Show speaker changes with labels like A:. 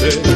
A: veces